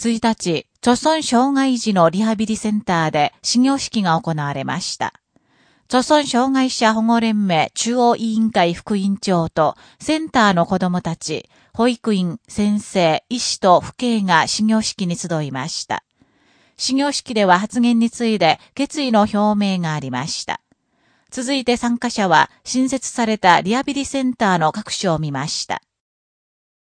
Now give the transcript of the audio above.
1日、著村障害児のリハビリセンターで始業式が行われました。著村障害者保護連盟中央委員会副委員長とセンターの子供たち、保育員、先生、医師と父兄が始業式に集いました。始業式では発言について決意の表明がありました。続いて参加者は新設されたリハビリセンターの各所を見ました。